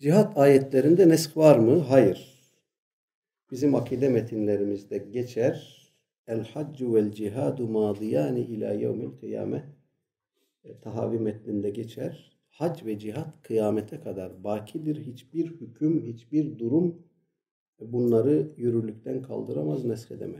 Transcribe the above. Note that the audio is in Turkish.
Cihat ayetlerinde nesk var mı? Hayır. Bizim akide metinlerimizde geçer. El haccu vel cihadu madiyani ila yevmil kıyame. E, tahavi metninde geçer. Hac ve cihat kıyamete kadar bakidir. Hiçbir hüküm, hiçbir durum bunları yürürlükten kaldıramaz, neskedemez.